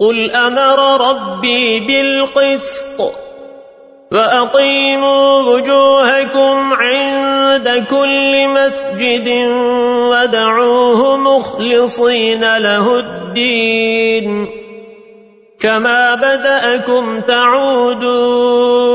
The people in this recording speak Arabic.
قل أمر ربي بالقسط وأقيموا وجوهكم عند كل مسجد ودعوه مخلصين له الدين كما بدأكم تعودون